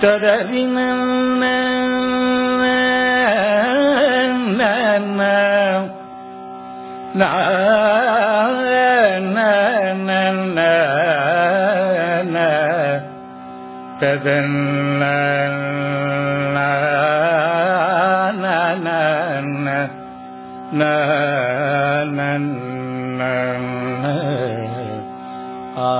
ததறின ததன்ன ஆ